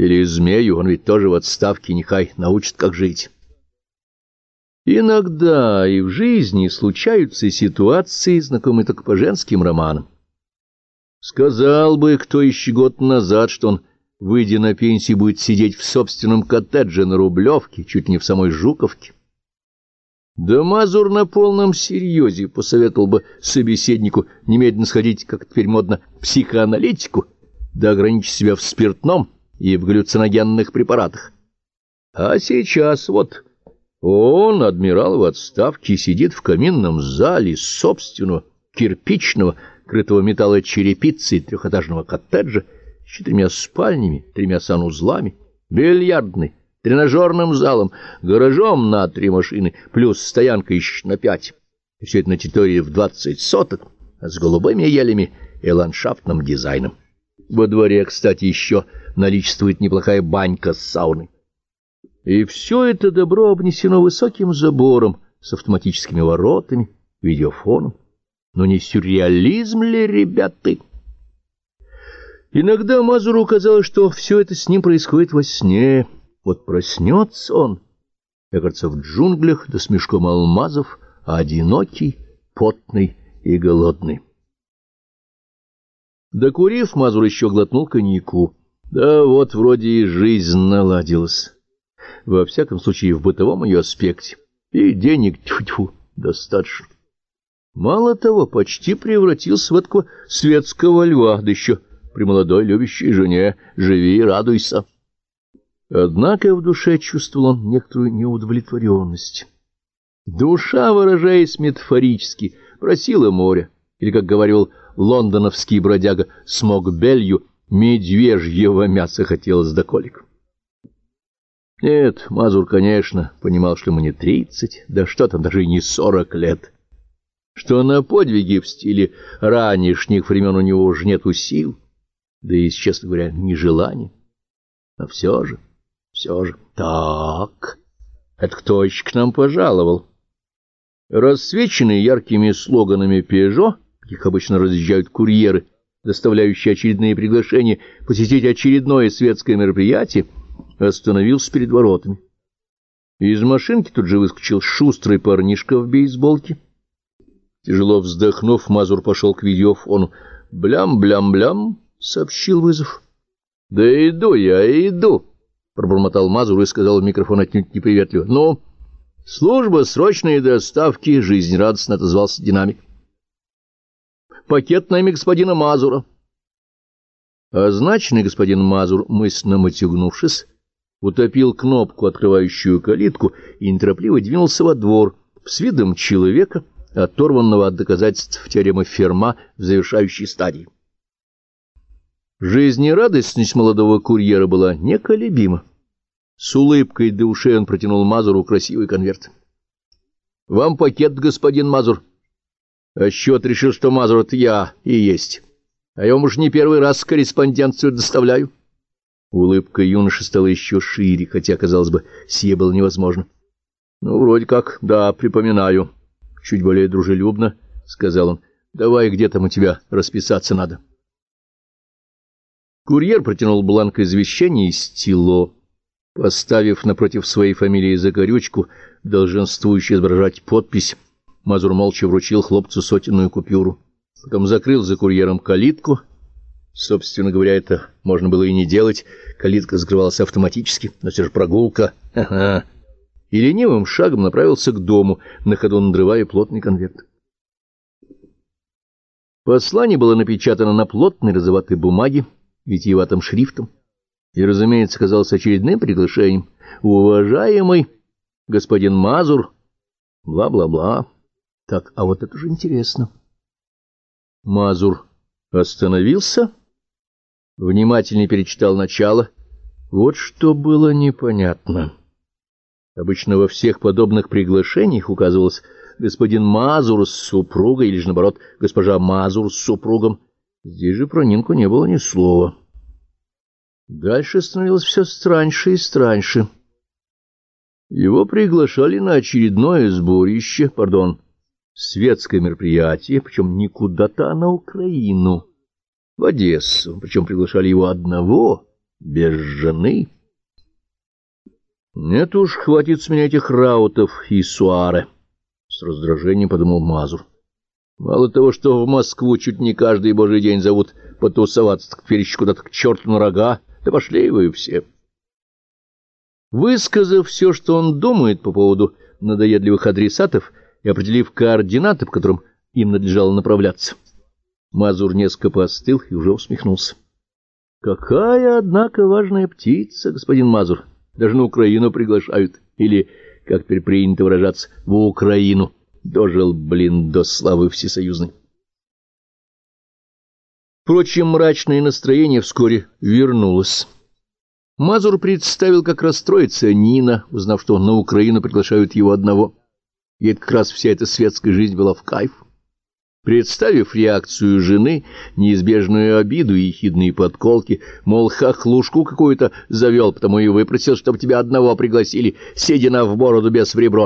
Или змею, он ведь тоже в отставке, нехай научит, как жить. Иногда и в жизни случаются ситуации, знакомые только по женским романам. Сказал бы кто еще год назад, что он, выйдя на пенсию, будет сидеть в собственном коттедже на Рублевке, чуть не в самой Жуковке. Да Мазур на полном серьезе посоветовал бы собеседнику немедленно сходить, как теперь модно, психоаналитику, да ограничить себя в спиртном и в галлюциногенных препаратах. А сейчас вот он, адмирал в отставке, сидит в каминном зале собственного кирпичного, крытого металла черепицы трехэтажного коттеджа с четырьмя спальнями, тремя санузлами, бильярдной, тренажерным залом, гаражом на три машины, плюс стоянка еще на пять. Все это на территории в двадцать соток, с голубыми елями и ландшафтным дизайном. Во дворе, кстати, еще наличествует неплохая банька с сауной. И все это добро обнесено высоким забором с автоматическими воротами, видеофоном. Но не сюрреализм ли, ребята? Иногда Мазуру казалось, что все это с ним происходит во сне. Вот проснется он, я, кажется, в джунглях да с мешком алмазов, а одинокий, потный и голодный. Докурив, Мазур еще глотнул коньяку. Да вот вроде и жизнь наладилась. Во всяком случае, в бытовом ее аспекте. И денег, тьфу-тьфу, достаточно. Мало того, почти превратился в такого светского льва, да еще при молодой любящей жене. Живи и радуйся. Однако в душе чувствовал он некоторую неудовлетворенность. Душа, выражаясь метафорически, просила море, или, как говорил лондоновский бродяга, смог белью, медвежьего мяса хотелось до колик. Нет, Мазур, конечно, понимал, что ему не тридцать, да что там, даже и не сорок лет, что на подвиги в стиле ранешних времен у него уже нету сил, да и, честно говоря, ни желания. Но все же... Все же. Так, это кто еще к нам пожаловал? Рассвеченный яркими слоганами «Пежо», каких обычно разъезжают курьеры, доставляющие очередные приглашения посетить очередное светское мероприятие, остановился перед воротами. Из машинки тут же выскочил шустрый парнишка в бейсболке. Тяжело вздохнув, Мазур пошел к видеофону. «Блям-блям-блям», — сообщил вызов. «Да иду я, иду» пробормотал Мазур и сказал в микрофон отнюдь неприветливо. — Ну, служба срочной доставки, — жизнерадостно отозвался динамик. — Пакет на имя господина Мазура. Означенный господин Мазур, мысленно матюгнувшись, утопил кнопку, открывающую калитку, и неторопливо двинулся во двор с видом человека, оторванного от доказательств теоремы Ферма в завершающей стадии. Жизнерадостность молодого курьера была неколебима. С улыбкой до ушей он протянул Мазуру красивый конверт. — Вам пакет, господин Мазур. А счет решил, что Мазур — это я и есть. А я вам уж не первый раз корреспонденцию доставляю. Улыбка юноши стала еще шире, хотя, казалось бы, сие было невозможно. — Ну, вроде как, да, припоминаю. Чуть более дружелюбно, — сказал он. — Давай, где там у тебя расписаться надо. Курьер протянул бланк извещения и стило поставив напротив своей фамилии закорючку, долженствующую изображать подпись, Мазур молча вручил хлопцу сотенную купюру. Потом закрыл за курьером калитку. Собственно говоря, это можно было и не делать. Калитка закрывалась автоматически, но все же прогулка. Ага. И ленивым шагом направился к дому, на ходу надрывая плотный конверт. Послание было напечатано на плотной розоватой бумаге, витиеватым шрифтом и, разумеется, казалось очередным приглашением. «Уважаемый господин Мазур...» Бла-бла-бла. Так, а вот это же интересно. Мазур остановился, внимательно перечитал начало. Вот что было непонятно. Обычно во всех подобных приглашениях указывалось господин Мазур с супругой, или же, наоборот, госпожа Мазур с супругом. Здесь же про Нинку не было ни слова. Дальше становилось все страньше и страньше. Его приглашали на очередное сборище, пардон, светское мероприятие, причем не куда-то, а на Украину, в Одессу, причем приглашали его одного, Без жены? Нет уж, хватит с меня этих раутов и суары. С раздражением подумал Мазур. Мало того, что в Москву чуть не каждый божий день зовут потусоваться, так еще куда-то к черту на рога, да пошли вы все. Высказав все, что он думает по поводу надоедливых адресатов и определив координаты, по которым им надлежало направляться, Мазур несколько поостыл и уже усмехнулся. — Какая, однако, важная птица, господин Мазур! Даже на Украину приглашают, или, как теперь принято выражаться, в Украину. Дожил, блин, до славы всесоюзной. Впрочем, мрачное настроение вскоре вернулось. Мазур представил, как расстроится Нина, узнав, что на Украину приглашают его одного. Ей как раз вся эта светская жизнь была в кайф. Представив реакцию жены, неизбежную обиду и ехидные подколки, мол, хохлушку какую-то завел, потому и выпросил, чтобы тебя одного пригласили, седина в бороду без ребро,